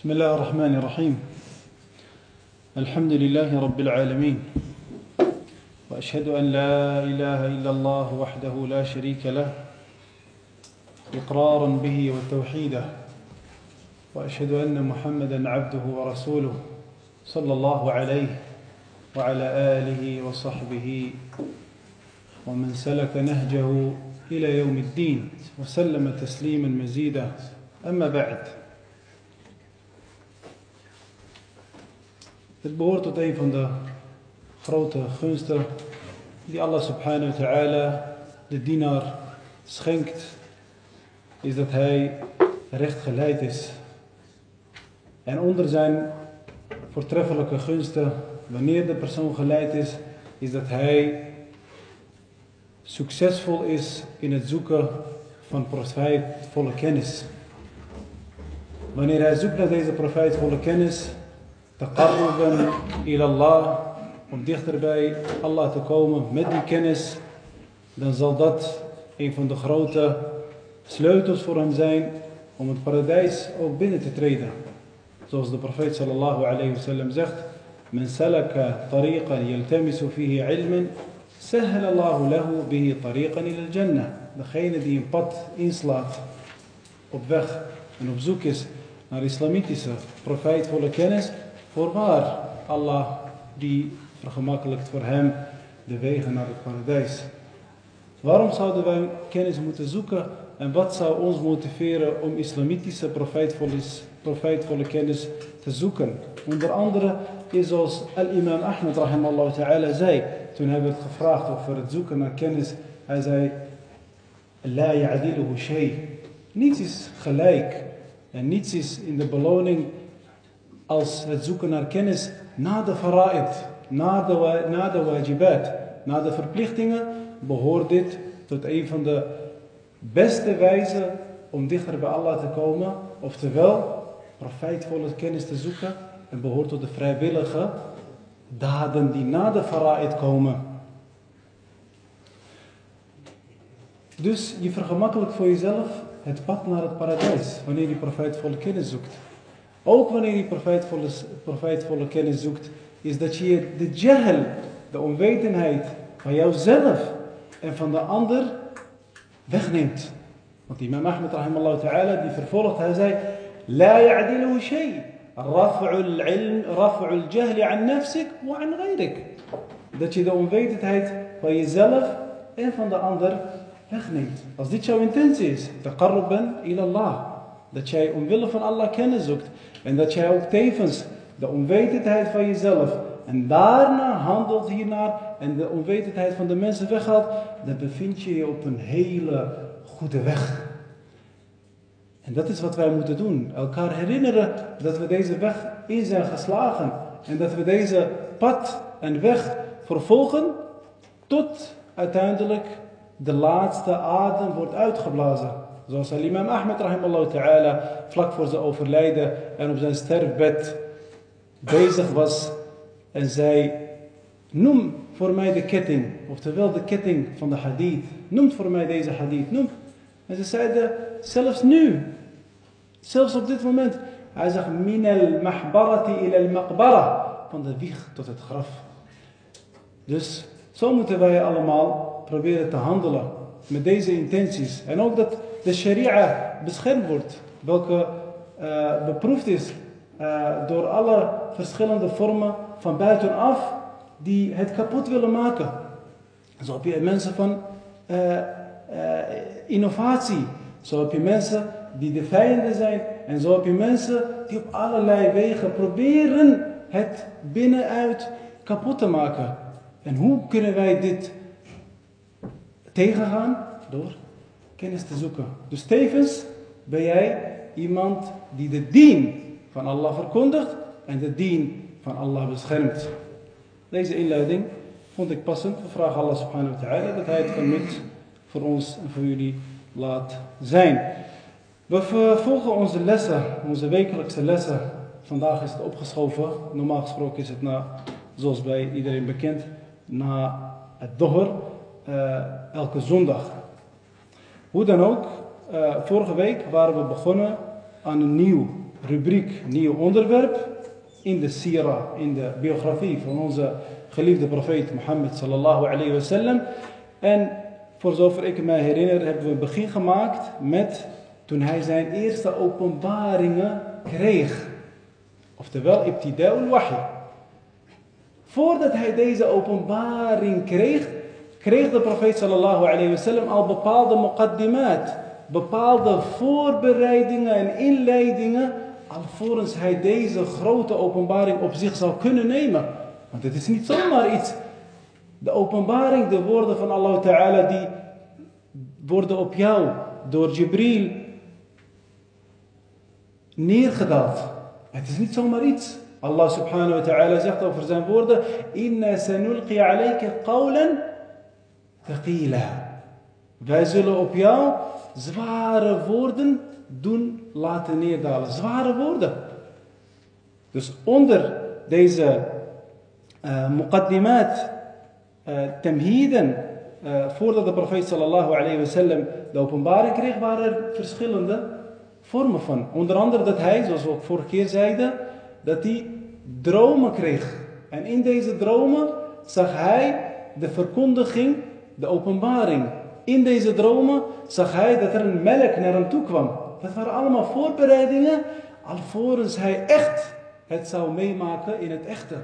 بسم الله الرحمن الرحيم الحمد لله رب العالمين واشهد ان لا اله الا الله وحده لا شريك له اقرارا به وتوحيدا واشهد ان محمدا عبده ورسوله صلى الله عليه وعلى اله وصحبه ومن سلك نهجه إلى يوم الدين وسلم تسليما مزيدا اما بعد Het behoort tot een van de grote gunsten die Allah subhanahu wa ta'ala de dienaar schenkt, is dat hij recht geleid is. En onder zijn voortreffelijke gunsten, wanneer de persoon geleid is, is dat hij succesvol is in het zoeken van profijtvolle kennis. Wanneer hij zoekt naar deze profijtvolle kennis, taqarruban ila Allah, om dichter bij Allah te komen met die kennis, dan zal dat een van de grote sleutels voor hem zijn om het paradijs ook binnen te treden. Zoals de profeet sallallahu alayhi wasallam zegt, من سلك طريقا يلتمس فيه علما سهل الله له به طريقا إلى الجنة. Degene die een pad inslaat op weg en op zoek is naar islamitische profijtvolle kennis, Voorwaar, Allah die vergemakkelijkt voor hem de wegen naar het paradijs. Waarom zouden wij kennis moeten zoeken en wat zou ons motiveren om islamitische profijtvolle, kennis te zoeken? Onder andere is zoals al-imam Ahmed rahimallahu ta'ala zei, toen hij werd gevraagd over het zoeken naar kennis, hij zei, La ya'diluhu shay. Niets is gelijk en niets is in de beloning als het zoeken naar kennis na de fara'id, na de, na de wajibat, na de verplichtingen, behoort dit tot een van de beste wijzen om dichter bij Allah te komen. Oftewel, profijtvolle kennis te zoeken en behoort tot de vrijwillige daden die na de fara'id komen. Dus je vergemakkelijkt voor jezelf het pad naar het paradijs wanneer je profijtvolle kennis zoekt. Ook wanneer je profijtvolle, profijtvolle kennis zoekt, is dat je de jahl, de onwetendheid van jouzelf en van de ander wegneemt. Want imam Ahmed rahimallahu ta'ala die vervolgt, hij zei, ya'diluhu shay. Raf'ul ilm, raf'ul jahli an nafsik wa an ghayrik. Dat je de onwetendheid van jezelf en van de ander wegneemt. Als dit jouw intentie is, taqarruban ila Allah. Dat jij omwille van Allah kennis zoekt. En dat jij ook tevens de onwetendheid van jezelf en daarna handelt hiernaar en de onwetendheid van de mensen weghaalt, dan bevind je je op een hele goede weg. En dat is wat wij moeten doen. Elkaar herinneren dat we deze weg in zijn geslagen. En dat we deze pad en weg vervolgen tot uiteindelijk de laatste adem wordt uitgeblazen. Zoals imam Ahmed rahimallahu ta'ala vlak voor zijn overlijden en op zijn sterfbed bezig was en zei, noem voor mij de ketting, oftewel de ketting van de hadith. Noem voor mij deze hadith, noem. En ze zeiden, zelfs nu, zelfs op dit moment. Hij zegt, min al mahbarati ila al maqbara, van de wieg tot het graf. Dus zo moeten wij allemaal proberen te handelen met deze intenties. En ook dat de sharia beschermd wordt, welke uh, beproefd is uh, door alle verschillende vormen van buitenaf die het kapot willen maken. Zo heb je mensen van uh, innovatie, zo heb je mensen die de vijanden zijn en zo heb je mensen die op allerlei wegen proberen het binnenuit kapot te maken. En hoe kunnen wij dit tegengaan? Door kennis te zoeken. Dus tevens ben jij iemand die de dien van Allah verkondigt en de dien van Allah beschermt. Deze inleiding vond ik passend. We vragen Allah subhanahu wa ta'ala dat hij het genut voor ons en voor jullie laat zijn. We vervolgen onze lessen, onze wekelijkse lessen. Vandaag is het opgeschoven. Normaal gesproken is het na, zoals bij iedereen bekend, na het dohr, uh, elke zondag. Hoe dan ook, uh, vorige week waren we begonnen aan een nieuw rubriek Nieuw Onderwerp in de Sira, in de biografie van onze geliefde profeet Mohammed sallallahu alayhi wasallam. En voor zover ik me herinner hebben we begin gemaakt met toen hij zijn eerste openbaringen kreeg. Oftewel ibtida'ul wahi. Voordat hij deze openbaring kreeg, kreeg de profeet sallallahu alayhi wasallam al bepaalde muqaddimaat, bepaalde voorbereidingen en inleidingen, alvorens hij deze grote openbaring op zich zou kunnen nemen. Want het is niet zomaar iets. De openbaring, de woorden van Allah Ta'ala, die worden op jou door Jibril neergedaald. Het is niet zomaar iets. Allah subhanahu wa ta'ala zegt over zijn woorden: Inna sanulqi alayka qawlan thaqila. Wij zullen op jou zware woorden doen laten neerdalen. Zware woorden. Dus onder deze uh, muqaddimat, uh, temhiden, uh, voordat de profeet sallallahu alayhi wa sallam de openbaring kreeg, waren er verschillende vormen van. Onder andere dat hij, zoals we ook vorige keer zeiden, dat hij dromen kreeg. En in deze dromen zag hij de verkondiging, de openbaring. In deze dromen zag hij dat er een melk naar hem toe kwam. Dat waren allemaal voorbereidingen, alvorens hij echt het zou meemaken in het echte.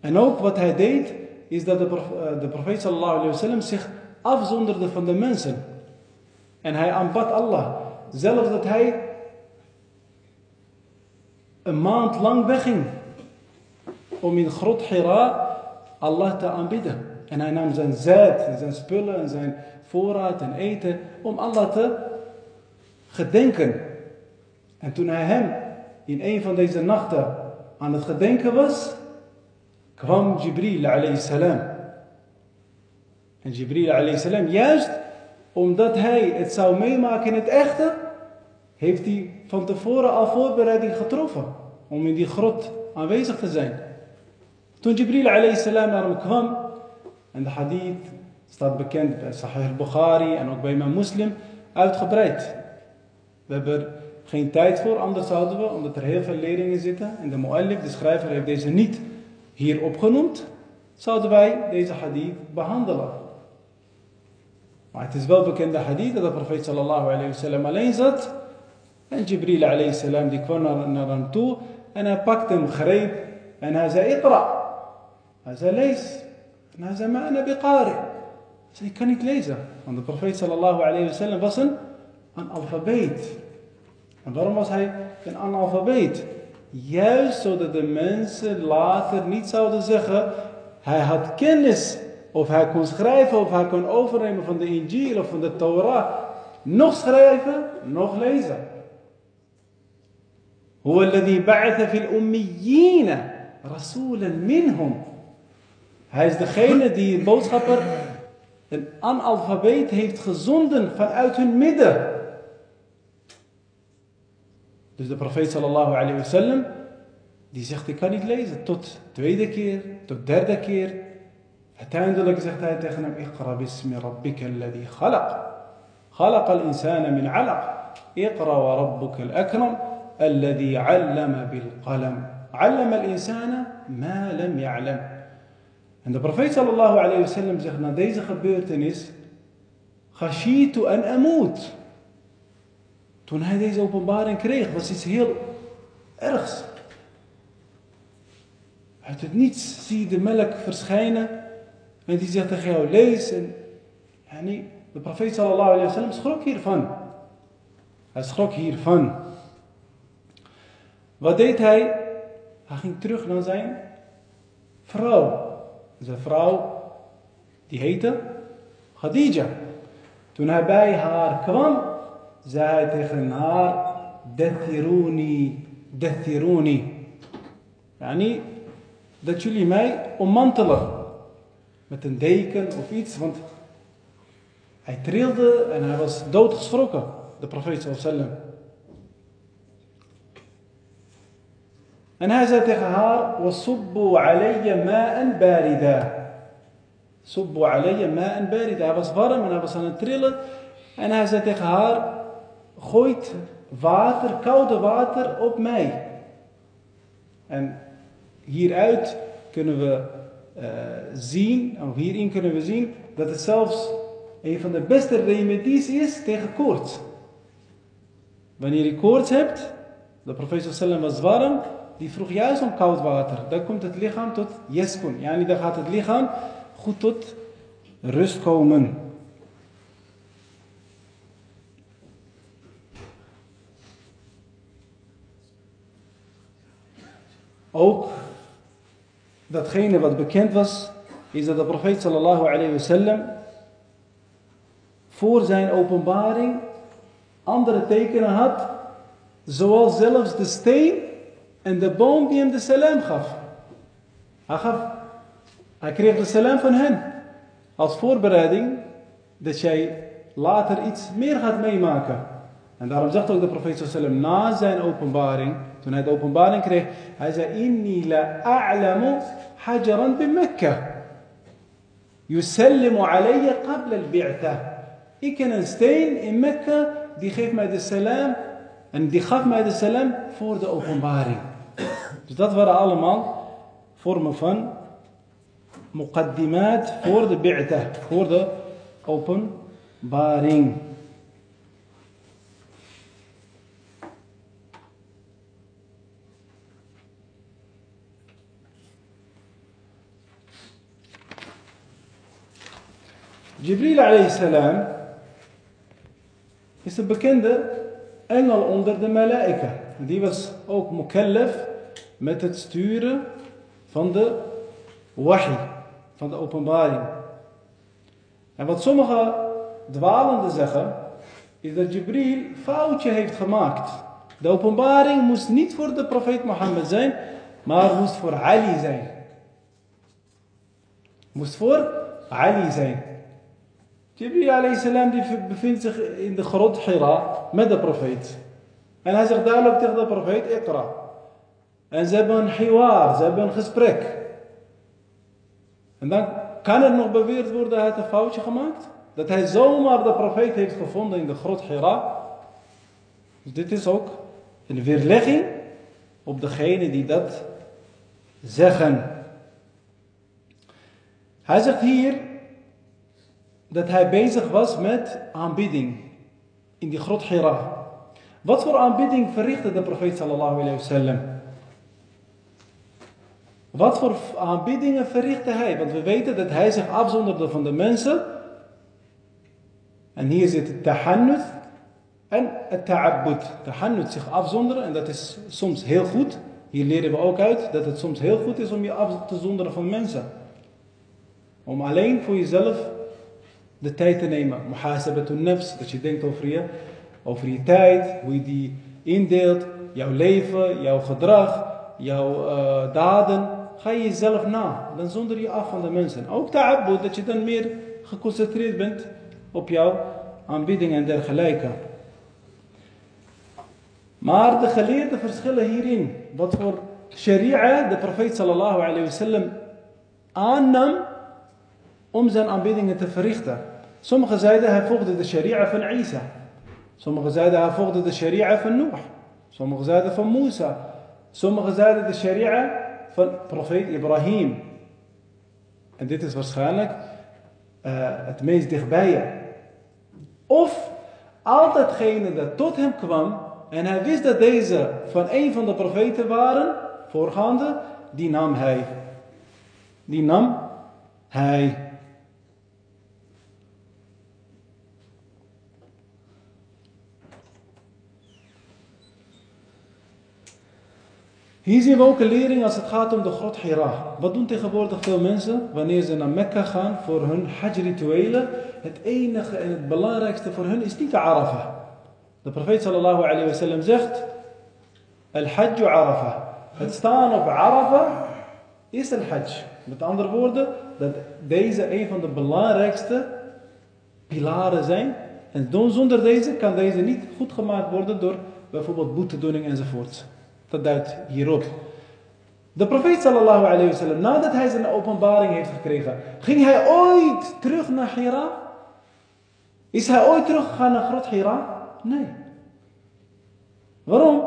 En ook wat hij deed, is dat de, eh, de profeet sallallahu alayhi zich afzonderde van de mensen. En hij aanbad Allah. Zelfs dat hij een maand lang wegging om in grot Hira Allah te aanbidden. En hij nam zijn zaad en zijn spullen en zijn voorraad en eten om Allah te gedenken. En toen hij hem in een van deze nachten aan het gedenken was, kwam Jibril alayhi salam. En Jibril alayhi salam, juist omdat hij het zou meemaken in het echte, heeft hij van tevoren al voorbereiding getroffen om in die grot aanwezig te zijn. Toen Jibril alayhi salam naar hem kwam, en de hadith staat bekend bij Sahih al-Bukhari en ook bij mijn moslim, uitgebreid. We hebben er geen tijd voor, anders zouden we, omdat er heel veel leerlingen zitten, en de muallif, de schrijver, heeft deze niet hier opgenoemd, zouden wij deze hadith behandelen. Maar het is wel bekende hadith dat de profeet sallallahu alayhi wasallam alleen zat. En Jibril alayhi salam die kwam naar, hem toe en hij pakte hem, greep en hij zei Iqra. Hij zei lees. En hij zei ma'ana biqari. Hij zei ik kan niet lezen. Want de profeet sallallahu alayhi wasallam was een analfabeet. En waarom was hij een analfabeet? Juist zodat de mensen later niet zouden zeggen, hij had kennis. Of hij kon schrijven, of hij kon overnemen van de Injil of van de Torah. Nog schrijven, nog lezen. هو الذي بعث في الأميين رسولا منهم. Hij is degene die een boodschapper, een analfabeet heeft gezonden vanuit hun midden. Dus de profeet sallallahu alayhi wa sallam, die zegt ik kan niet lezen. Tot tweede keer, tot derde keer. Uiteindelijk zegt hij tegen hem, Iqra bismi rabbika alladhi khalaq. خلق الإنسان من علق اقرأ وربك الأكرم الذي علم بالقلم علم الإنسان ما لم يعلم En de profeet sallallahu alayhi wa sallam zegt na deze gebeurtenis, Khashitu an amut. Toen hij deze openbaring kreeg, was iets heel ergs. Uit het niets zie je de melk verschijnen en die zegt tegen jou, lees. En, de profeet sallallahu alayhi wa sallam schrok hiervan. Hij schrok hiervan. Wat deed hij? Hij ging terug naar zijn vrouw. Zijn vrouw, die heette Khadija. Toen hij bij haar kwam, zei hij tegen haar, Dethiruni, Dethiruni. Yani, dat jullie mij ommantelen. Met een deken of iets, want hij trilde en hij was doodgeschrokken, de profeet sallallahu En hij zei tegen haar, wasubbu alayya ma'an barida. Subbu alayya ma'an barida. Hij was warm en hij was aan het trillen. En hij zei tegen haar, gooit water, koude water op mij. En hieruit kunnen we uh, zien, of hierin kunnen we zien, dat het zelfs een van de beste remedies is tegen koorts. Wanneer je koorts hebt, de profeet was warm, die vroeg juist om koud water. Dan komt het lichaam tot yeskun. Yani dan gaat het lichaam goed tot rust komen. Ook datgene wat bekend was, is dat de profeet sallallahu alayhi wasallam voor zijn openbaring andere tekenen had, zoals zelfs de steen en de boom die hem de salam gaf. Hij, kreeg de salam van hen als voorbereiding dat jij later iets meer gaat meemaken. En daarom zegt ook de profeet sallam na zijn openbaring, toen hij de openbaring kreeg, hij zei, Inni la a'lamu hajaran bi Mekka. Yusallimu alayya qabla al-bi'ta. Ik ken een steen in Mekka, die geeft mij de salam, en die gaf mij de salam voor de openbaring. Dus dat waren allemaal vormen van muqaddimaat voor de bi'ta, voor de openbaring. Jibril alayhi salam is een bekende engel onder de malaika. Die was ook mukallaf met het sturen van de wahi, van de openbaring. En wat sommige dwalenden zeggen, is dat Jibril foutje heeft gemaakt. De openbaring moest niet voor de profeet Mohammed zijn, maar moest voor Ali zijn. Moest voor Ali zijn. Jibril alayhi die bevindt zich in de grot Hira met de profeet. En hij zegt duidelijk tegen de profeet, Iqra. En ze hebben een hiwar, ze hebben een gesprek. En dan kan er nog beweerd worden, hij een foutje gemaakt. Dat hij zomaar de profeet heeft gevonden in de grot Hira. Dus dit is ook een weerlegging op degene die dat zeggen. Hij zegt hier dat hij bezig was met aanbidding in die grot Hira. Wat voor aanbidding verrichtte de profeet sallallahu alayhi wasallam? Wat voor aanbiddingen verrichtte hij? Want we weten dat hij zich afzonderde van de mensen. En hier zit het tahannuth en het ta'abbud. Tahannuth zich afzonderen en dat is soms heel goed. Hier leren we ook uit dat het soms heel goed is om je af te zonderen van mensen. Om alleen voor jezelf de tijd te nemen. Muhasabatun nafs, dat je denkt over je, over je tijd, hoe je die indeelt, jouw leven, jouw gedrag, jouw uh, daden. Ga je jezelf na. Dan zonder je af van de mensen. Ook ta'abbud, dat je dan meer geconcentreerd bent op jouw aanbidding en dergelijke. Maar de geleerden verschillen hierin. Wat voor sharia de profeet sallallahu alayhi wasallam aannam om zijn aanbiddingen te verrichten. Sommigen zeiden hij volgde de sharia van Isa. Sommigen zeiden hij volgde de sharia van Noach. Sommigen zeiden van Musa. Sommigen zeiden de sharia van profeet Ibrahim. En dit is waarschijnlijk uh, het meest dichtbije. Of al datgene dat tot hem kwam en hij wist dat deze van een van de profeten waren, voorgaande, die nam hij. Die nam hij. Hier zien we ook een lering als het gaat om de grot Hira. Wat doen tegenwoordig veel mensen wanneer ze naar Mekka gaan voor hun hajj-rituelen? Het enige en het belangrijkste voor hun is niet de Arafah. De profeet sallallahu alayhi wa sallam zegt, Al-Hajj Arafah. Het staan op Arafah is al-Hajj. Met andere woorden, dat deze een van de belangrijkste pilaren zijn. En zonder deze kan deze niet goed gemaakt worden door bijvoorbeeld boetedoening enzovoort. Dat duidt hierop. De profeet sallallahu alayhi wa sallam, nadat hij zijn openbaring heeft gekregen, ging hij ooit terug naar Hira? Is hij ooit teruggegaan naar grot Hira? Nee. Waarom?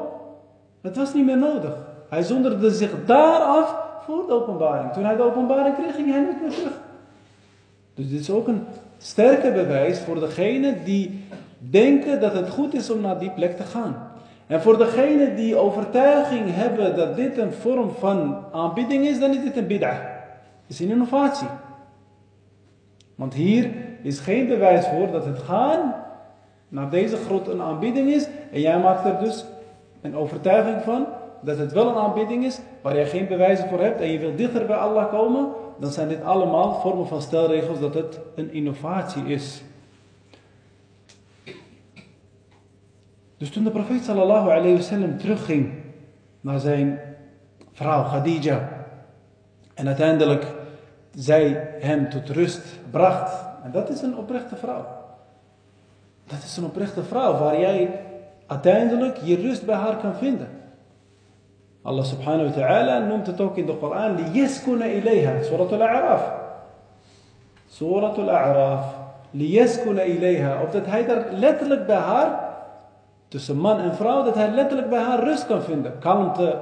Het was niet meer nodig. Hij zonderde zich daar af voor de openbaring. Toen hij de openbaring kreeg, ging hij niet meer terug. Dus dit is ook een sterke bewijs voor degene die denken dat het goed is om naar die plek te gaan. En voor degene die overtuiging hebben dat dit een vorm van aanbidding is, dan is dit een bid'ah. is een innovatie. Want hier is geen bewijs voor dat het gaan naar deze grot een aanbidding is. En jij maakt er dus een overtuiging van dat het wel een aanbidding is, waar jij geen bewijzen voor hebt en je wilt dichter bij Allah komen, dan zijn dit allemaal vormen van stelregels dat het een innovatie is. Dus toen de profeet sallallahu alayhi wasallam terugging naar zijn vrouw Khadija en uiteindelijk zij hem tot rust bracht. En dat is een oprechte vrouw. Dat is een oprechte vrouw waar jij uiteindelijk je rust bij haar kan vinden. Allah subhanahu wa ta'ala noemt het ook in de Koran, liyaskuna ilayha, surat al-A'raf. Surat al-A'raf, liyaskuna ilayha. Of dat hij daar letterlijk bij haar, tussen man en vrouw, dat hij letterlijk bij haar rust kan vinden. Kalmte.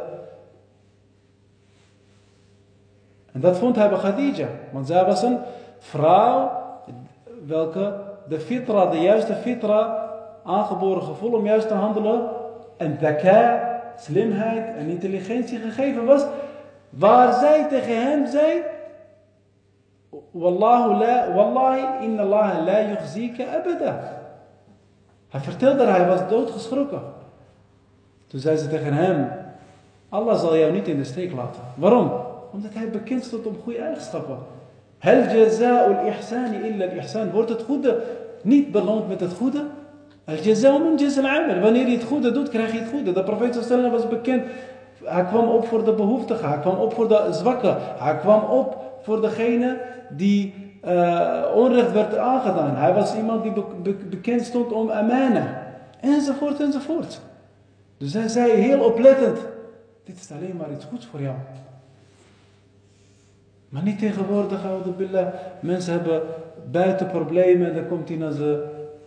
En dat vond hij bij Khadija. Want zij was een vrouw welke de fitra, de juiste fitra, aangeboren gevoel om juist te handelen. En dhaka, slimheid en intelligentie gegeven was. Waar zij tegen hem zei. Wallahu la, wallahi inna Allah la yughzika abada. Hij vertelde dat hij was doodgeschrokken. Toen zei ze tegen hem, Allah zal jou niet in de steek laten. Waarom? Omdat hij bekend stond om goede eigenschappen. Hel jaza'ul ihsani illa al-ihsan. Wordt het goede niet beloond met het goede? Al-jaza'u min amal. Wanneer je het goede doet, krijg je het goede. De profeet sallallahu was bekend. Hij kwam op voor de behoeftigen. Hij kwam op voor de zwakken. Hij kwam op voor degene die uh, onrecht werd aangedaan. Hij was iemand die bekend stond om amana. Enzovoort, enzovoort. Dus hij zei heel oplettend. Dit is alleen maar iets goeds voor jou. Maar niet tegenwoordig, billah. Mensen hebben buiten problemen en dan komt hij naar ze.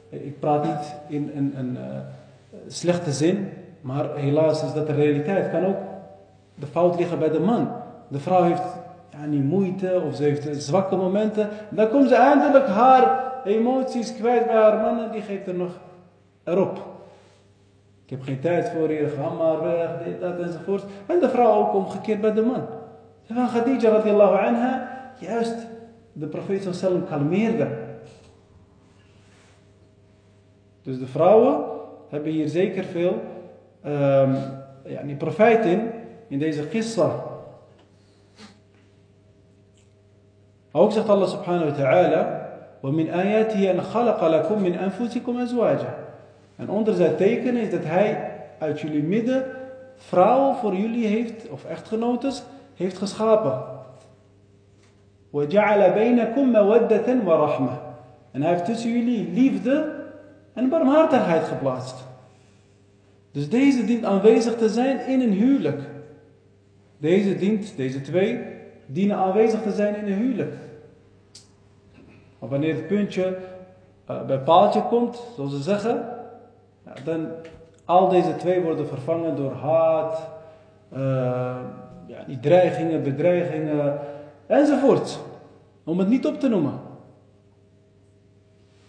Ik praat niet in een, een slechte zin, maar helaas is dat de realiteit. Kan ook de fout liggen bij de man. De vrouw heeft ja, niet moeite of ze heeft zwakke momenten. Dan komt ze eindelijk haar emoties kwijt bij haar man en die geeft er nog erop. Ik heb geen tijd voor je, ga maar weg, dit, dat enzovoort. En de vrouw ook omgekeerd bij de man. Van Khadija radiallahu anha, juist de profeet sallam kalmeerde. Dus de vrouwen hebben hier zeker veel um, ja, die profijt in, in deze kissa. Ook zegt Allah subhanahu wa ta'ala, وَمِنْ آيَاتِهِ أَنْ خَلَقَ لَكُم مِنْ أَنفُسِكُمْ أَزْوَاجًا En onder zijn teken is dat hij uit jullie midden vrouwen voor jullie heeft, of echtgenotes, heeft geschapen. وَجَعَلَ بَيْنَكُمْ مَوَدَّةً وَرَحْمَةً En hij heeft tussen jullie liefde en barmhartigheid geplaatst. Dus deze dient aanwezig te zijn in een huwelijk. Deze dient, deze twee, dienen aanwezig te zijn in een huwelijk. Maar wanneer het puntje uh, bij paaltje komt, zoals ze zeggen, ja, dan al deze twee worden vervangen door haat, uh, ja, die dreigingen, bedreigingen enzovoort. Om het niet op te noemen.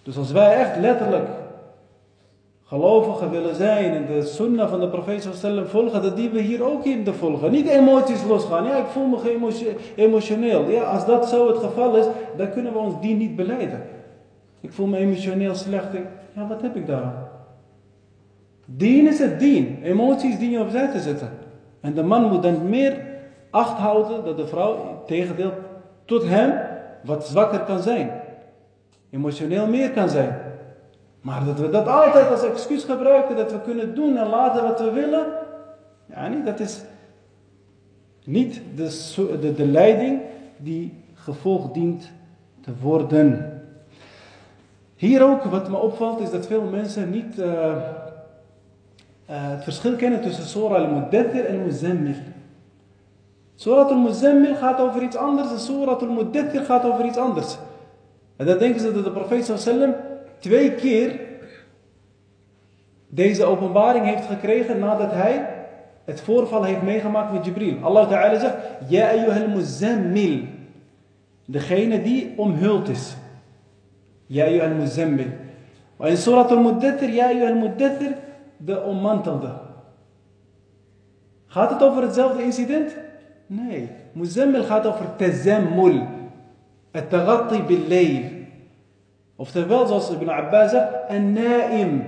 Dus als wij echt letterlijk gelovigen willen zijn en de sunnah van de profeet sallam volgen, dat die we hier ook in te volgen. Niet emoties losgaan. Ja, ik voel me emotioneel. Ja, als dat zo het geval is, dan kunnen we ons die niet beleiden. Ik voel me emotioneel slecht. Ja, wat heb ik daar? Dien is het dien. Emoties dien je opzij te zetten. En de man moet dan meer acht houden dat de vrouw, tegendeel, tot hem wat zwakker kan zijn. Emotioneel meer kan zijn. Maar dat we dat altijd als excuus gebruiken, dat we kunnen doen en laten wat we willen. Ja, niet, dat is niet de, de, leiding die gevolg dient te worden. Hier ook, wat me opvalt, is dat veel mensen niet uh, het verschil kennen tussen Surah al-Muddathir en Muzammil. Surah al-Muzammil gaat over iets anders en Surah al-Muddathir gaat over iets anders. En dan denken ze dat de profeet sallam twee keer deze openbaring heeft gekregen nadat hij het voorval heeft meegemaakt met Jibril. Allah Ta'ala zegt, Ja ayyuhal muzammil. Degene die omhuld is. Ja ayyuhal muzammil. Maar in Surat al-Muddathir, Ja ayyuhal muddathir, de ommantelde. Gaat het over hetzelfde incident? Nee. Muzammil gaat over tazammul. Het tagatti bil Oftewel, zoals Ibn Abbas zegt, een naim.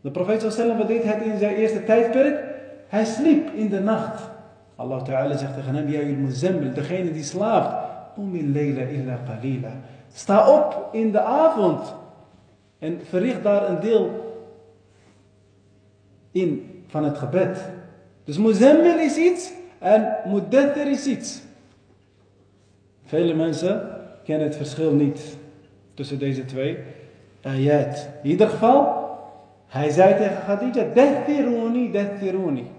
De profeet sallam, wat deed hij in zijn eerste tijdperk? Hij sliep in de nacht. Allah Ta'ala zegt tegen hem, Ja muzammil, degene die slaapt. Umil leila illa qalila. Sta op in de avond. En verricht daar een deel in van het gebed. Dus muzammil is iets en muddathir is iets. Vele mensen kennen het verschil niet tussen deze twee ayat. In ieder geval, hij zei tegen Khadija, dathiruni, dathiruni.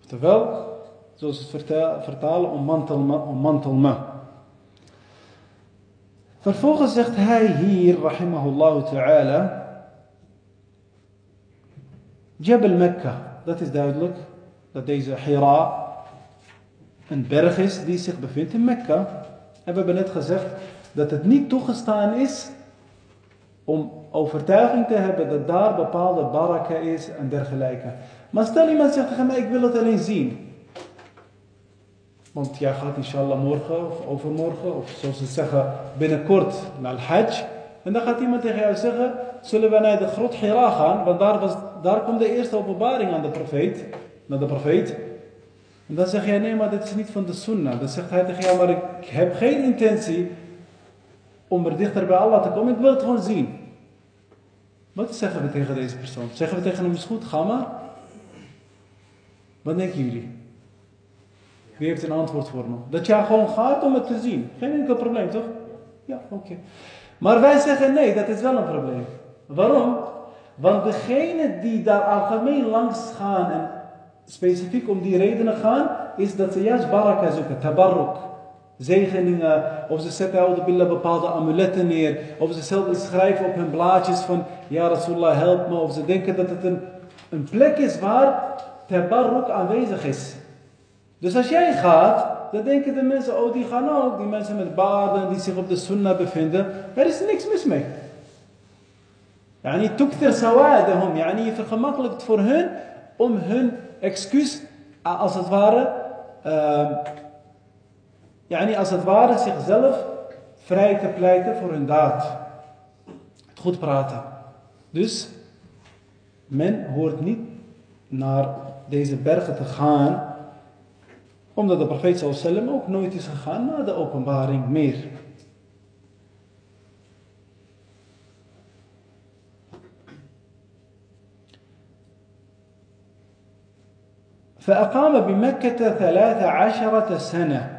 Oftewel, zoals het vertalen, ommantel me. Vervolgens zegt hij hier, rahimahullah ta'ala, Jabal Mekka, dat is duidelijk, dat deze Hira een berg is die zich bevindt in Mekka. En we hebben net gezegd dat het niet toegestaan is om overtuiging te hebben dat daar bepaalde baraka is en dergelijke. Maar stel iemand zegt tegen mij, ik wil het alleen zien. Want jij gaat inshallah morgen of overmorgen, of zoals ze zeggen binnenkort naar Hajj. En dan gaat iemand tegen jou zeggen, zullen we naar de grot Hira gaan? Want daar, was, daar komt de eerste openbaring aan de profeet, naar de profeet. En dan zeg jij, nee maar dit is niet van de sunnah. Dan zegt hij tegen jou, maar ik heb geen intentie om er dichter bij Allah te komen. Ik wil het gewoon zien. Wat zeggen we tegen deze persoon? Zeggen we tegen hem, is goed, ga maar. Wat denken jullie? Wie heeft een antwoord voor me? Dat jij gewoon gaat om het te zien. Geen enkel probleem, toch? Ja, oké. Maar wij zeggen nee, dat is wel een probleem. Waarom? Want degene die daar algemeen langs gaan en specifiek om die redenen gaan, is dat ze juist baraka zoeken, tabarruk. Zegeningen, of ze zetten billen bepaalde amuletten neer, of ze schrijven op hun blaadjes van, ja Rasulullah help me, of ze denken dat het een, een plek is waar tabarruk aanwezig is. Dus als jij gaat, dan denken de mensen, oh die gaan ook, die mensen met baarden die zich op de sunnah bevinden, er is niks mis mee. Yani yani je vergemakkelijkt voor hun om hun excuus, als het ware, uh, yani als het ware zichzelf vrij te pleiten voor hun daad. Het goed praten. Dus men hoort niet naar deze bergen te gaan omdat de profeet sallam ook nooit is gegaan naar de openbaring meer. فأقام بمكة ثلاث عشرة سنة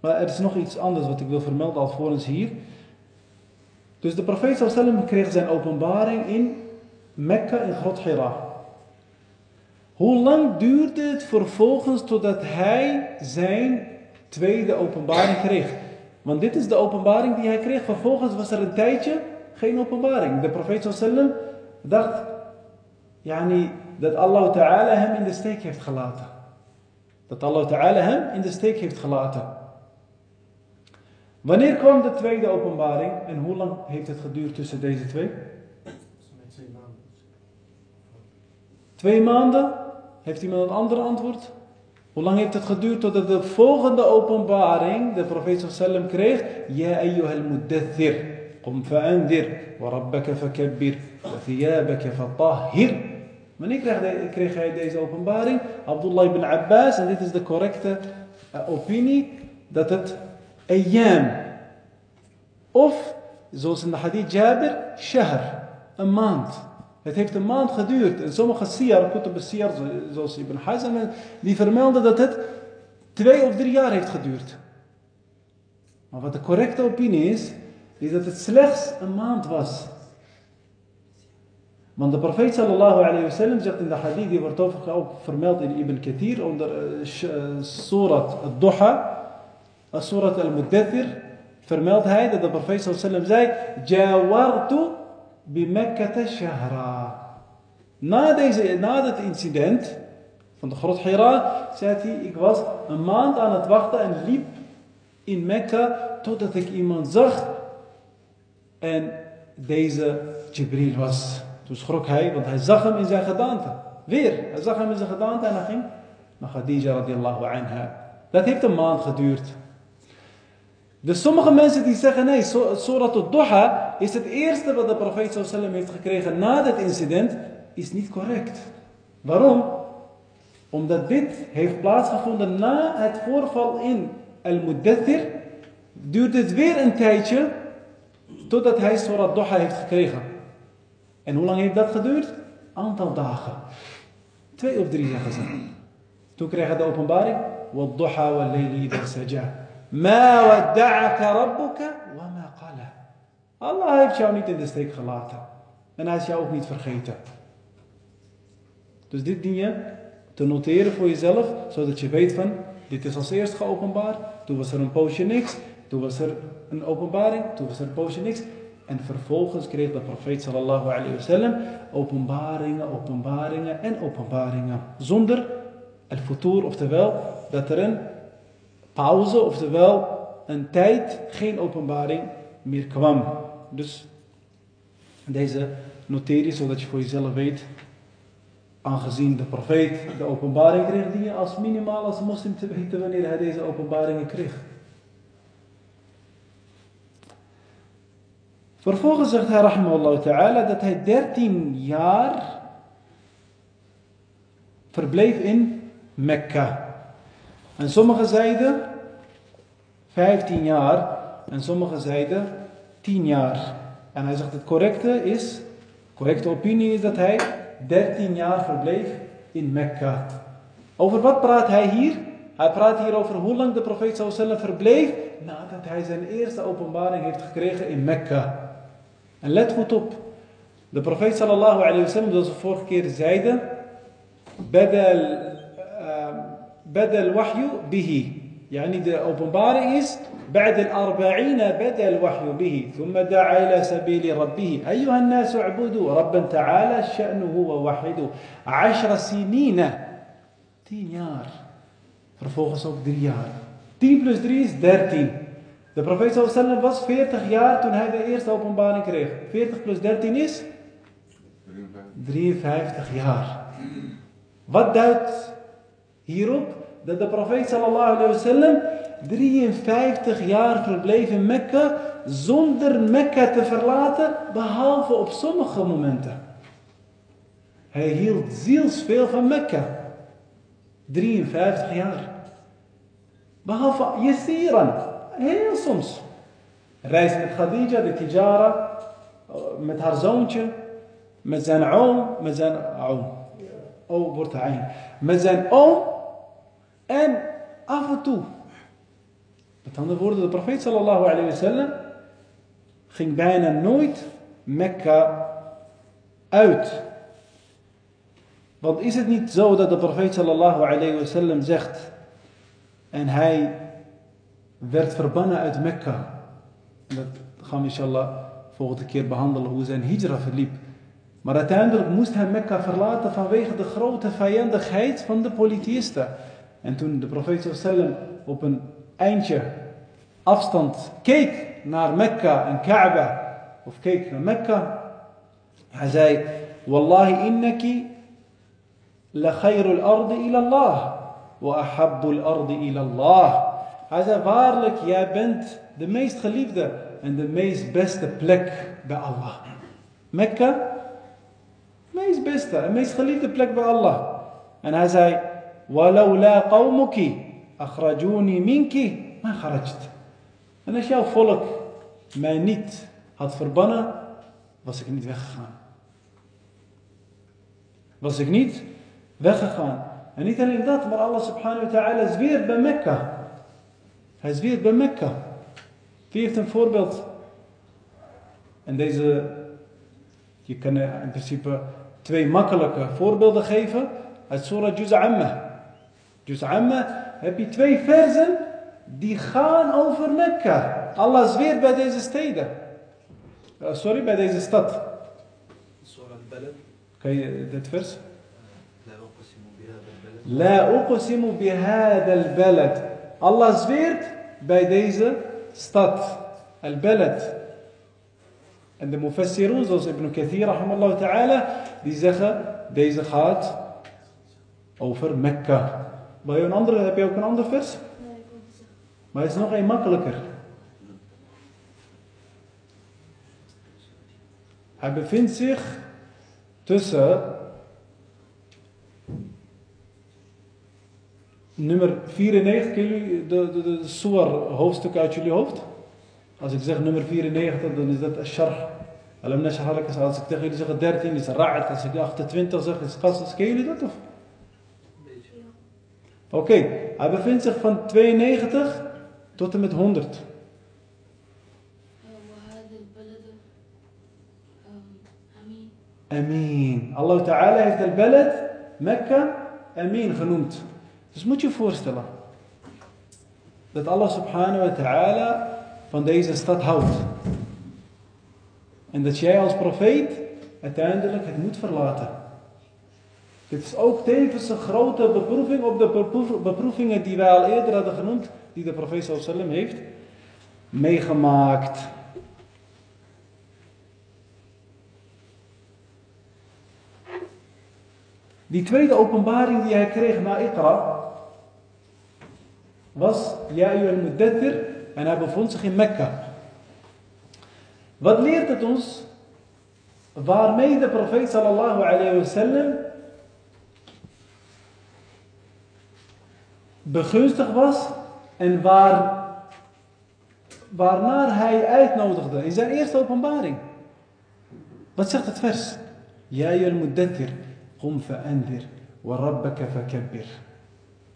Maar er is nog iets anders wat ik wil vermelden alvorens hier. Dus de profeet sallam kreeg zijn openbaring in Mekka in Grot Hira. Hoe lang duurde het vervolgens totdat hij zijn tweede openbaring kreeg? Want dit is de openbaring die hij kreeg. Vervolgens was er een tijdje geen openbaring. De profeet sallam dacht yani, dat Allah Ta'ala hem in de steek heeft gelaten. Dat Allah Ta'ala hem in de steek heeft gelaten. Wanneer kwam de tweede openbaring en hoe lang heeft het geduurd tussen deze twee? Twee maanden? Heeft iemand een ander antwoord? Hoe lang heeft het geduurd totdat de volgende openbaring de profeet sallam kreeg? Ja ayyuhal muddathir. Qum fa'andir. Wa rabbaka fakabbir. Wa thiyabaka fatahhir. Wanneer kreeg, hij deze openbaring? Abdullah ibn Abbas, en dit is de correcte uh, opinie, dat het ayyam. Of, zoals in de hadith Jabir. Een maand. Het heeft een maand geduurd. En sommige siyar, kutub zoals Ibn Hazm, die vermelden dat het twee of drie jaar heeft geduurd. Maar wat de correcte opinie is, is dat het slechts een maand was. Want de profeet sallallahu alayhi wa sallam zegt in de hadith, die wordt ook vermeld in Ibn Kathir, onder uh, surat al-Duha, als Surat al-Muddathir vermeldt hij dat de profeet zei: Jawartu bimekkata shahra. Na, deze, na dit incident van de grot Hira, zei hij: Ik was een maand aan het wachten en liep in Mekka totdat ik iemand zag. En deze Jibril was. Toen schrok hij, want hij zag hem in zijn gedaante. Weer, hij zag hem in zijn gedaante en hij ging naar Khadija radiallahu anha. Dat heeft een maand geduurd. Dus sommige mensen die zeggen nee, Surat al-Duha is het eerste wat de profeet sallam heeft gekregen na dit incident, is niet correct. Waarom? Omdat dit heeft plaatsgevonden na het voorval in Al-Muddathir, Duurt het weer een tijdje totdat hij Surat Doha heeft gekregen. En hoe lang heeft dat geduurd? Aantal dagen. Twee of drie zeggen ze. Toen hij de openbaring. Wat Doha wa Layli saja. Ma wadda'aka rabbuka wa makala. Allah heeft jou niet in de steek gelaten. En hij is jou ook niet vergeten. Dus dit dien je te noteren voor jezelf, zodat je weet van, dit is als eerst geopenbaard. Toen was er een poosje niks. Toen was er een openbaring. Toen was er een poosje niks. En vervolgens kreeg de profeet sallallahu alayhi wasallam openbaringen, openbaringen en openbaringen. Zonder al-futur, oftewel dat er een pauze, oftewel een tijd, geen openbaring meer kwam. Dus deze noteer zodat je voor jezelf weet, aangezien de profeet de openbaring kreeg, die je als minimaal als moslim te weten wanneer hij deze openbaringen kreeg. Vervolgens zegt hij, rahimahullah ta'ala, dat hij 13 jaar verbleef in Mekka. En sommigen zeiden 15 jaar en sommigen zeiden 10 jaar. En hij zegt het correcte is, correcte opinie is dat hij 13 jaar verbleef in Mekka. Over wat praat hij hier? Hij praat hier over hoe lang de profeet sallam verbleef nadat hij zijn eerste openbaring heeft gekregen in Mekka. En let goed op. De profeet sallallahu alayhi wa sallam, zoals we vorige keer zeiden, bedel, uh, eh, bedel wahyu bihi. يعني de openbaring is بعد الأربعين بدا الوحي به ثم دعا إلى سبيل ربه أيها الناس اعبدوا ربا تعالى شأنه ووحدوا عشر سنين tien jaar vervolgens ook drie jaar 10 plus 3 is 13 de profeet sallam was 40 jaar toen hij de eerste openbaring kreeg 40 plus 13 is 53 jaar wat duidt hierop dat de profeet sallallahu alayhi wasallam 53 jaar verbleef in Mekka zonder Mekka te verlaten, behalve op sommige momenten. Hij hield zielsveel van Mekka. 53 jaar. Behalve Yesiran, heel soms. Reizen met Khadija, de Tijara, met haar zoontje, met zijn oom, met zijn oom. Oh, wordt hij. Met zijn oom en af en toe. Met andere woorden, de profeet sallallahu alayhi wa sallam ging bijna nooit Mekka uit. Want is het niet zo dat de profeet sallallahu alayhi wa sallam zegt en hij werd verbannen uit Mekka. Dat gaan we inshallah volgende keer behandelen hoe zijn hijra verliep. Maar uiteindelijk moest hij Mekka verlaten vanwege de grote vijandigheid van de polytheïsten. En toen de profeet sallam op een eindje afstand keek naar Mekka en Kaaba, of keek naar Mekka, hij zei, Wallahi innaki la khayrul ardi ila Allah, wa ahabbul ardi ila Allah. Hij zei, waarlijk, jij bent de meest geliefde en de meest beste plek bij Allah. Mekka, meest beste en meest geliefde plek bij Allah. En hij zei, ولولا قومك أخرجوني منك ما خرجت En als jouw volk mij niet had verbannen, was ik niet weggegaan. Was ik niet weggegaan. En niet alleen dat, maar Allah subhanahu wa ta'ala zweert bij Mekka. Hij zweert bij Mekka. Wie heeft een voorbeeld? En deze, je kan in principe twee makkelijke voorbeelden geven uit Surah Juz Amma. Dus Amma heb je twee versen die gaan over Mekka. Allah zweert bij deze steden. Uh, sorry, bij deze stad. Kan je dit vers? لا أقسم بهذا البلد La uqsimu bihada al-balad. Allah zweert bij deze stad. Al-balad. En de mufassirun, zoals Ibn Kathir, rahimallahu ta'ala, die zeggen, deze gaat over Mekka. Je een andere, heb je ook een ander vers? Nee, ik zeggen. Maar het is nog een makkelijker. Hij bevindt zich tussen nummer 94, kennen jullie de, de, de Suwar hoofdstuk uit jullie hoofd? Als ik zeg nummer 94, dan is dat lak Als ik tegen jullie zeg 13, is Ra'at. Als ik 28 zeg, is Qasas. Kennen jullie dat of? Oké, hij bevindt zich van 92 tot en met 100. Amin. Allah Ta'ala heeft het balad Mekka Amin genoemd. Dus moet je je voorstellen dat Allah Subhanahu wa Ta'ala van deze stad houdt. En dat jij als profeet uiteindelijk het moet verlaten. Dit is ook tevens een grote beproeving op de beproevingen die wij al eerder hadden genoemd, die de profeet wasallam heeft meegemaakt. Die tweede openbaring die hij kreeg na Iqra was Ja al muddathir en hij bevond zich in Mekka. Wat leert het ons? Waarmee de profeet sallallahu alayhi wasallam begunstigd was en waar, waarnaar hij uitnodigde in zijn eerste openbaring. Wat zegt het vers? Ja al muddathir قم فأنذر وربك فكبر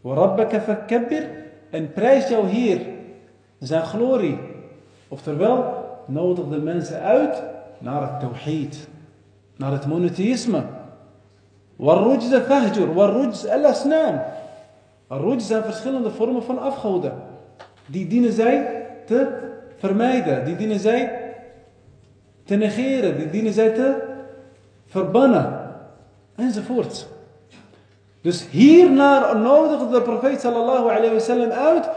وربك فكبر en prijs jouw Heer zijn glorie. Oftewel, nodig de mensen uit naar het tawhid, naar het monotheïsme. Warrujza fahjur, warrujz al-asnaam. Arrujz zijn verschillende vormen van afgoden. Die dienen zij te vermijden, die dienen zij te negeren, die dienen zij te verbannen enzovoort. Dus hiernaar nodigde de profeet sallallahu alayhi wasallam uit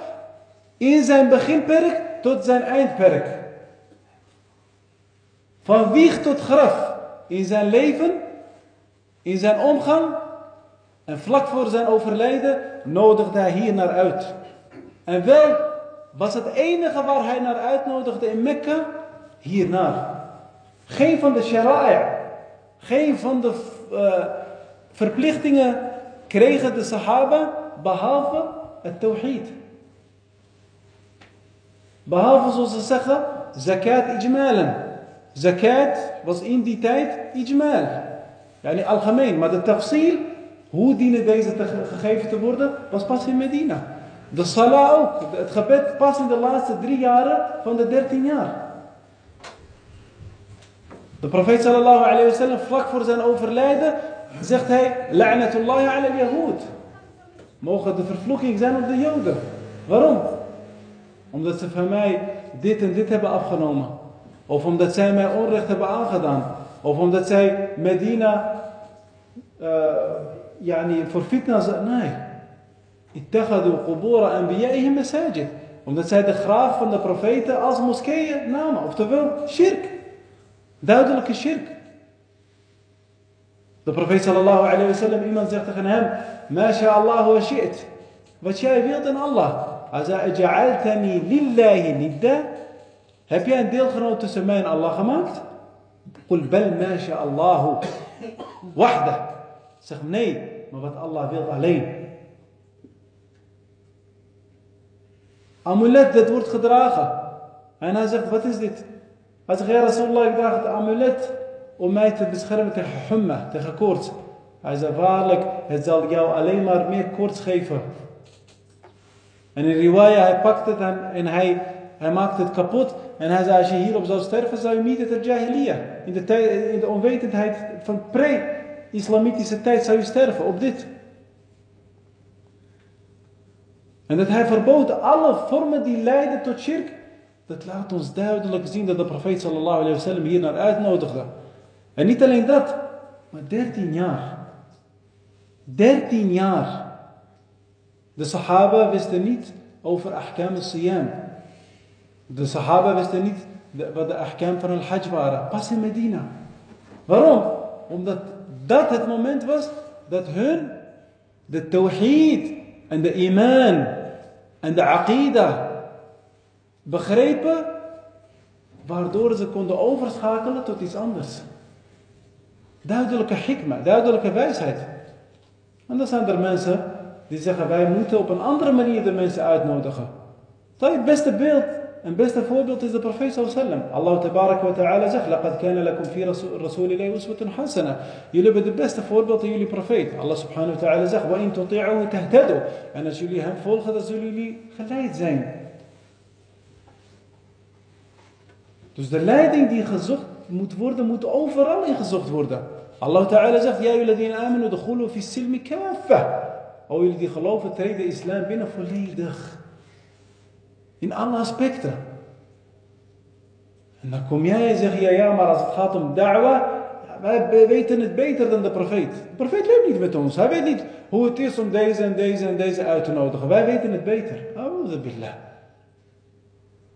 in zijn beginperk tot zijn eindperk. Van wieg tot graf in zijn leven, in zijn omgang en vlak voor zijn overlijden nodigde hij hier naar uit. En wel was het enige waar hij naar uitnodigde in Mekka hiernaar. Geen van de shara'a, geen van de uh, verplichtingen kregen de Sahaba behalve het tawhid. Behalve zoals ze zeggen, zakat ijmalen. Zakat was in die tijd ijmal. Ja, niet algemeen, maar de tafsil, hoe dienen deze te gegeven te worden, was pas in Medina. De salah ook, het gebed pas in de laatste drie jaren van de dertien jaar. De profeet sallallahu alayhi wasallam, vlak voor zijn overlijden, zegt hij, la'natullahi ala al-yahud. Mogen de vervloeking zijn op de joden. Waarom? Omdat ze van mij dit en dit hebben afgenomen. Of omdat zij mij onrecht hebben aangedaan. Of omdat zij Medina uh, yani voor fitna zijn. Nee. Ittakhadu qubura anbiya'ihim masajid. Omdat zij de graaf van de profeten als moskeeën namen. Oftewel, shirk. Duidelijke shirk. De profeet sallallahu alayhi wa sallam, iemand zegt tegen hem, Ma Allah wa shi't. Wat jij wilt in Allah. Hij zei, Ja'altani lillahi nidda. Heb jij een deelgenoot tussen mij en Allah gemaakt? Qul bal ma Allah wahda. Zeg nee, maar wat Allah wil alleen. Amulet, dat wordt gedragen. En hij zegt, wat is dit? Hij zegt, ja Rasulullah, ik draag het amulet om mij te beschermen tegen humma, tegen koorts. Hij zei, waarlijk, het zal jou alleen maar meer koorts geven. En in riwaya, hij pakt het en, hij, hij maakt het kapot. En hij zei, als je hierop zou sterven, zou je niet het jahiliya. In de, in de onwetendheid van pre-islamitische tijd zou je sterven op dit. En dat hij verbood alle vormen die leiden tot shirk. Dat laat ons duidelijk zien dat de profeet sallallahu alayhi wa sallam hier naar uitnodigde. En niet alleen dat. Maar 13 jaar. 13 jaar. De Sahaba wisten niet over ahkam al-siyam. De Sahaba wisten niet wat de ahkam van al-hajj waren. Pas in Medina. Waarom? Omdat dat het moment was dat hun de tawhid en de iman en de aqida begrepen, waardoor ze konden overschakelen tot iets anders. Duidelijke hikma, duidelijke wijsheid. En dan zijn er mensen die zeggen, wij moeten op een andere manier de mensen uitnodigen. Dat het beste beeld een beste voorbeeld is de profeet sallam. Allah wa ta'ala zegt, لَقَدْ كَانَ لَكُمْ فِي رَسُولِ اللَّهِ أُسْوَةٌ حَسَنَةٌ Jullie hebben de beste voorbeeld in jullie profeet. Allah subhanahu wa ta'ala zegt, وَإِن تُطِيعُهُ تَهْتَدُوا En als jullie hem volgen, dan zullen jullie geleid zijn. Dus de leiding die gezocht moet worden, moet overal ingezocht worden. Allah Ta'ala zegt, Ja jullie amanu dukhulu fi silmi kafa. O jullie die geloven, treden islam binnen volledig. In alle aspecten. En dan kom jij en zeg je, ja, maar als het gaat om da'wa, wij weten het beter dan de profeet. De profeet leeft niet met ons. Hij weet niet hoe het is om deze en deze en deze uit te nodigen. Wij weten het beter. A'udhu billah.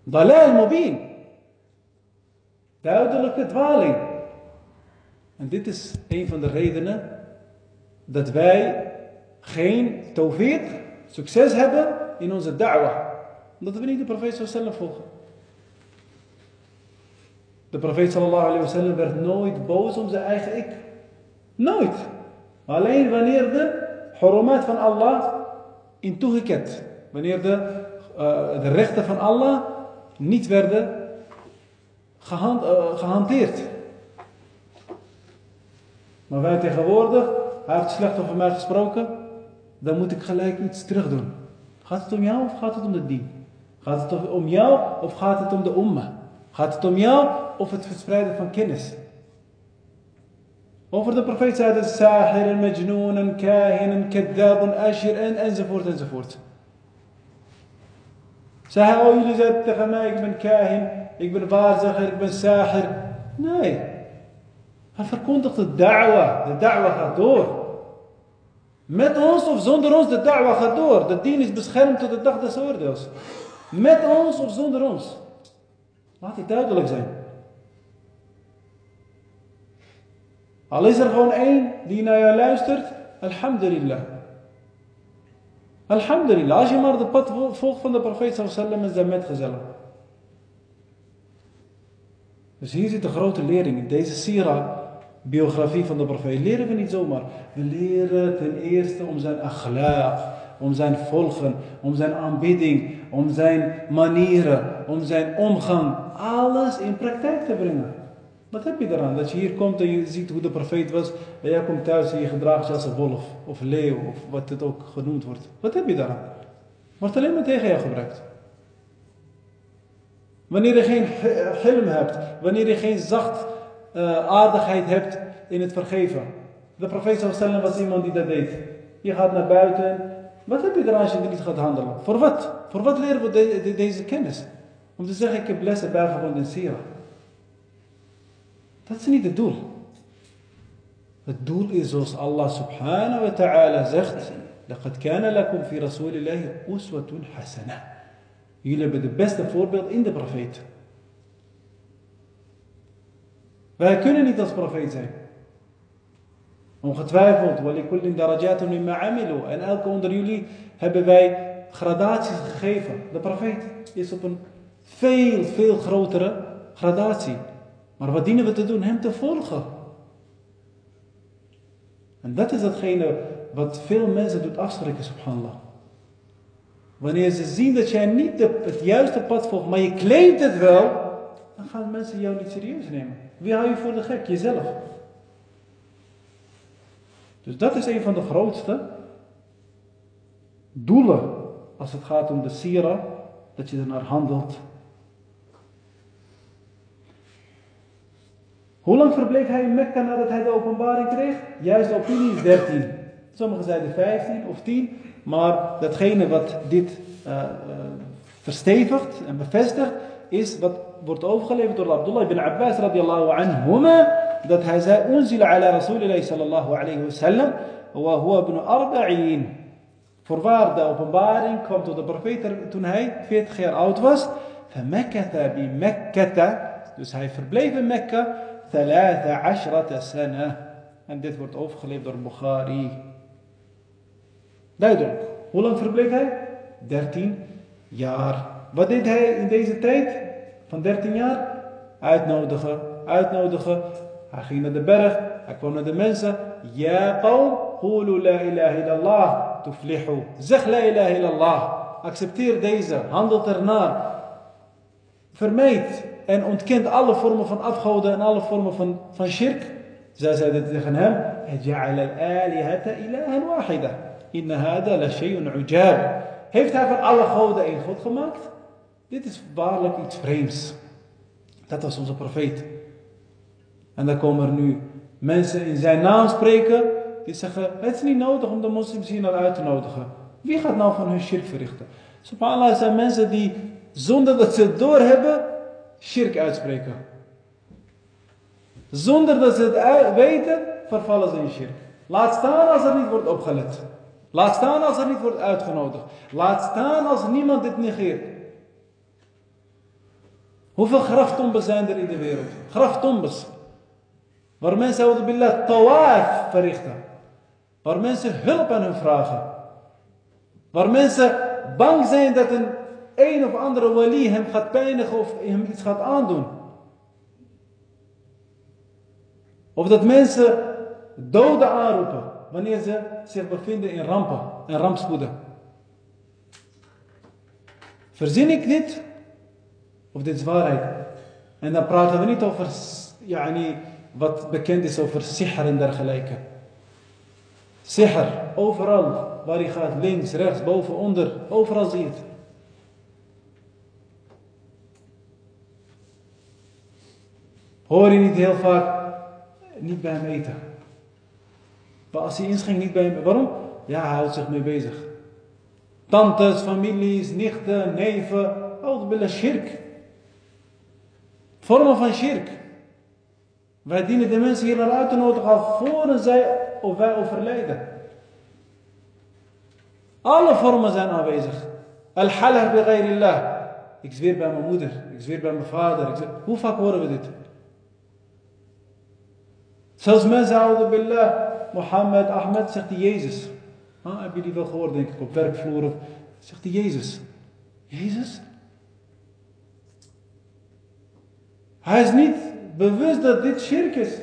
Dalal. Duidelijke dwaling. En dit is een van de redenen dat wij geen tawfiq, succes hebben in onze da'wah. Omdat we niet de profeet sallallahu volgen. De profeet sallallahu alayhi wasallam werd nooit boos om zijn eigen ik. Nooit. Alleen wanneer de hurumat van Allah in toegekend. Wanneer de, uh, de rechten van Allah niet werden uh, gehanteerd. Maar wij tegenwoordig, hij heeft slecht over mij gesproken, dan moet ik gelijk iets terug doen. Gaat het om jou of gaat het om de dien? Gaat het om jou of gaat het om de umma? Gaat het om jou of het verspreiden van kennis? Over de profeet zei het sahir, en majnoon, en kahin, en en ashir, en enzovoort, enzovoort. Zei hij, oh jullie zeiden tegen mij, ik ben kahin, ik ben waarzegger, ik ben sahir. Nee. Hij verkondigt de da'wa. De da'wa gaat door. Met ons of zonder ons, de da'wa gaat door. De dien is beschermd tot de dag des oordeels. Met ons of zonder ons. Laat dit duidelijk zijn. Al is er gewoon één die naar jou luistert, alhamdulillah. Alhamdulillah, als je maar de pad volgt van de profeet sallallahu is zijn metgezellen. Dus hier zit de grote lering in deze sira biografie van de profeet leren we niet zomaar. We leren ten eerste om zijn akhlaq, om zijn volgen, om zijn aanbidding, om zijn manieren, om zijn omgang. Alles in praktijk te brengen. Wat heb je eraan? Dat je hier komt en je ziet hoe de profeet was. En jij komt thuis en je gedraagt je als een wolf of leeuw of wat het ook genoemd wordt. Wat heb je daaraan? Wordt alleen maar tegen jou gebruikt. Wanneer je geen film hebt, wanneer je geen zacht uh, aardigheid hebt in het vergeven. De profeet was iemand die dat deed. Je gaat naar buiten. Wat heb je er als je niet gaat handelen? Voor wat? Voor wat leren we deze kennis? Om te zeggen, ik heb lessen bijgewoond in Sira. Dat is niet het doel. Het doel is zoals Allah subhanahu wa ta'ala zegt. لقد كان لكم في رسول الله أسوة حسنة. Jullie hebben het beste voorbeeld in de profeet. Wij kunnen niet als profeet zijn. Ongetwijfeld. En elke onder jullie hebben wij gradaties gegeven. De profeet is op een veel, veel grotere gradatie. Maar wat dienen we te doen? Hem te volgen. En dat is datgene wat veel mensen doet afschrikken, subhanallah. Wanneer ze zien dat jij niet het juiste pad volgt, maar je claimt het wel, dan gaan mensen jou niet serieus nemen. Wie hou je voor de gek? Jezelf. Dus dat is een van de grootste doelen als het gaat om de sira, dat je er naar handelt. Hoe lang verbleef hij in Mekka nadat hij de openbaring kreeg? Juist de opinie is 13. Sommigen zeiden 15 of 10. Maar datgene wat dit uh, uh, en bevestigt, is wat wordt overgeleverd door Abdullah ibn Abbas radiallahu anhuma, dat hij zei, unzila ala rasulillahi sallallahu alayhi wa sallam, wa huwa ibn arba'in. Voorwaar, de openbaring kwam tot de profeet toen hij 40 jaar oud was. فمكث بمكة dus hij verbleef in Mekka 13 سنة en dit wordt overgeleverd door Bukhari duidelijk hoe lang verbleef hij? 13 jaar wat deed hij in deze tijd van 13 jaar? uitnodigen, uitnodigen hij ging naar de berg, hij kwam naar de mensen Ja qawm, qulu la ilaha illallah tuflihu zeg la ilaha illallah accepteer deze, handel ernaar vermijd en ontkent alle vormen van afgoden en alle vormen van, van shirk. Zij zeiden tegen hem, Heeft hij van alle goden één God gemaakt? Dit is waarlijk iets vreemds. Dat was onze profeet. En dan komen er nu mensen in zijn naam spreken, die zeggen, het is niet nodig om de moslims hier naar uit te nodigen. Wie gaat nou van hun shirk verrichten? Subhanallah zijn mensen die zonder dat ze het doorhebben, shirk uitspreken. Zonder dat ze het weten, vervallen ze in shirk. Laat staan als er niet wordt opgelet. Laat staan als er niet wordt uitgenodigd. Laat staan als niemand dit negeert. Hoeveel graftombes zijn er in de wereld? Graftombes. Waar mensen, billah, tawaf verrichten. Waar mensen hulp aan hun vragen. Waar mensen bang zijn dat een een of andere wali hem gaat pijnigen of hem iets gaat aandoen. Of dat mensen doden aanroepen wanneer ze zich bevinden in rampen en rampspoeden. Verzin ik dit? Of dit is waarheid? En dan praten we niet over yani, wat bekend is over sihr en dergelijke. Sihr, overal waar je gaat, links, rechts, boven, onder, overal zie je het. Hoor je niet heel vaak, niet bij hem eten. Maar als hij inschenkt, niet bij hem. Waarom? Ja, hij houdt zich mee bezig. Tantes, families, nichten, neven. Houd billen shirk. Vormen van shirk. Wij dienen de mensen hier naar uit te nodigen al zij of wij overlijden. Alle vormen zijn aanwezig. Al-halah bi Ik zweer bij mijn moeder. Ik zweer bij mijn vader. Hoe vaak horen we dit? Zelfs mensen houden billah, Mohammed, Ahmed, zegt hij Jezus. Ah, heb je die wel gehoord, denk ik, op werkvloer? Zegt hij Jezus. Jezus? Hij is niet bewust dat dit shirk is.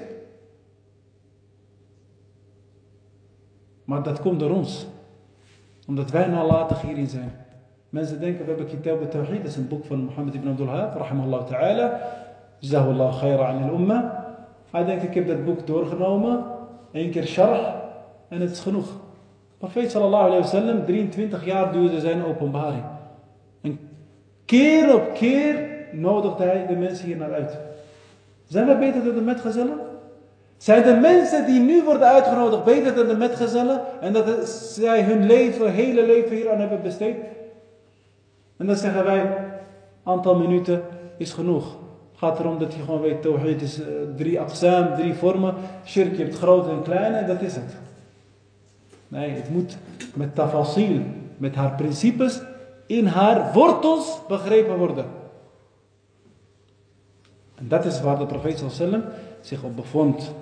Maar dat komt door ons. Omdat wij nalatig hierin zijn. Mensen denken, we hebben Kitab al-Tawhid, dat is een boek van Mohammed ibn Abdul Wahab, rahimahullah ta'ala. Jazahullah khaira an al-umma. Hij denkt, ik heb dat boek doorgenomen, één keer sharh, en het is genoeg. Profeet sallallahu alayhi wa sallam, 23 jaar duurde zijn openbaring. En keer op keer nodigde hij de mensen hier naar uit. Zijn we beter dan de metgezellen? Zijn de mensen die nu worden uitgenodigd beter dan de metgezellen? En dat zij hun leven, hele leven hier aan hebben besteed? En dan zeggen wij, aantal minuten is genoeg gaat erom dat je gewoon weet, tawhid is uh, drie aqsam, drie vormen. Shirk, hebt grote en kleine en dat is het. Nee, het moet met tafasil, met haar principes, in haar wortels begrepen worden. En dat is waar de profeet sallam zich op bevond.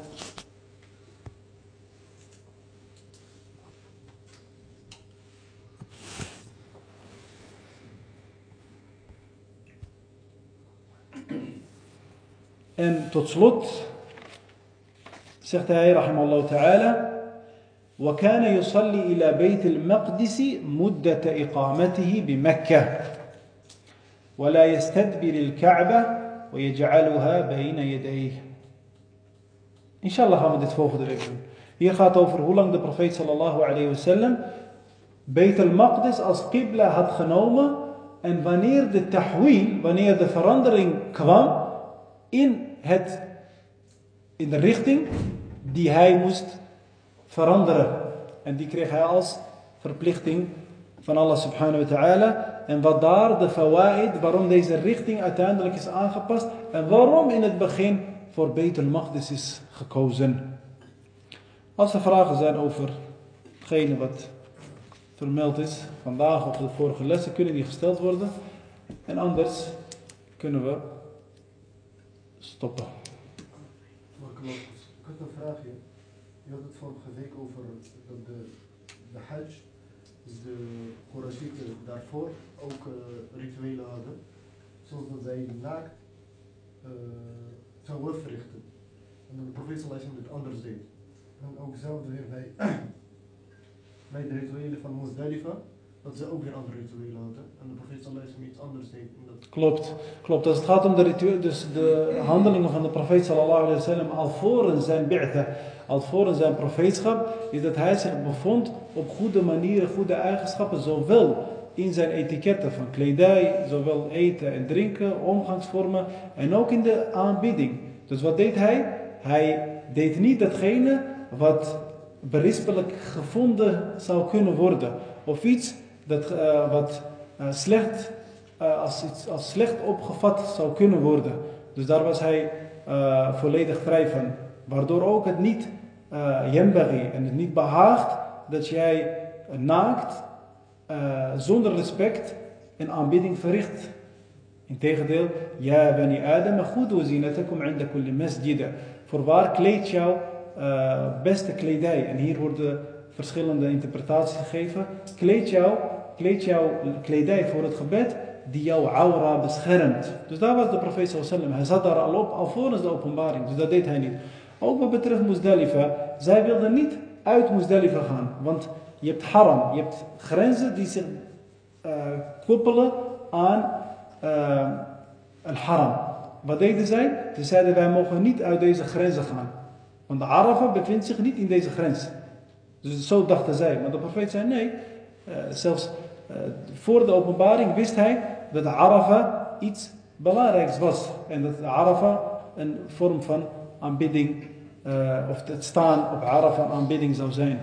En tot slot zegt hij, rahimallahu ta'ala, وكان يصلي إلى بيت المقدس مدة إقامته بمكة ولا يستدبر الكعبة ويجعلها بين يديه Inshallah gaan we dit volgende week doen. Hier gaat over hoe lang de profeet sallallahu alayhi wasallam Beit al-Maqdis als qibla had genomen en wanneer de tahwil, wanneer de verandering kwam in het in de richting die hij moest veranderen. En die kreeg hij als verplichting van Allah subhanahu wa ta'ala. En wat daar de fawaid, waarom deze richting uiteindelijk is aangepast. En waarom in het begin voor Beit al-Maqdis is gekozen. Als er vragen zijn over hetgene wat vermeld is vandaag of de vorige lessen, kunnen die gesteld worden. En anders kunnen we stoppen. Ik had een vraagje. Je had het vorige week over de, de Hajj, de Qurashieten daarvoor ook eh, rituelen hadden. Zoals dat zij naakt uh, zouden verrichten. En dat de profeet het anders deed. En ook hetzelfde weer bij, bij de rituelen van Muzdalifa dat ze ook weer andere rituelen hadden. En de profeet sallallahu iets anders deed. Dat... Klopt, klopt. Als het gaat om de rituelen, dus de handelingen van de profeet sallallahu alaihi wasallam alvorens zijn bi'tha, alvorens zijn profeetschap, is dat hij zich bevond op goede manieren, goede eigenschappen, zowel in zijn etiketten van kledij, zowel eten en drinken, omgangsvormen en ook in de aanbidding. Dus wat deed hij? Hij deed niet datgene wat berispelijk gevonden zou kunnen worden. Of iets dat, uh, wat uh, slecht, uh, als, iets, als slecht opgevat zou kunnen worden. Dus daar was hij volledig vrij van. Waardoor ook het niet jembari en het niet behaagt dat jij naakt zonder respect een aanbidding verricht. Integendeel, ja bani Adam, goed zinatakum inda kulli masjid. Voorwaar kleed jouw beste kledij. En hier worden verschillende interpretaties gegeven. Kleed jouw kleed jouw kledij voor het gebed die jouw aura beschermt. Dus daar was de profeet sallam. Hij zat daar al op, alvorens de openbaring. Dus dat deed hij niet. Ook wat betreft Muzdalifa. Zij wilden niet uit Muzdalifa gaan. Want je hebt haram. Je hebt grenzen die zich uh, koppelen aan uh, al-haram. Wat deden zij? Ze zeiden wij mogen niet uit deze grenzen gaan. Want de Arafa bevindt zich niet in deze grens. Dus zo dachten zij. Maar de profeet zei nee. Uh, zelfs voor de openbaring wist hij dat de Arafa iets belangrijks was. En dat de Arafa een vorm van aanbidding, uh, of het staan op Arafa een aanbidding zou zijn.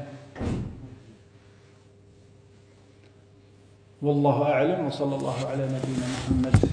والله أعلم وصلى الله على نبينا محمد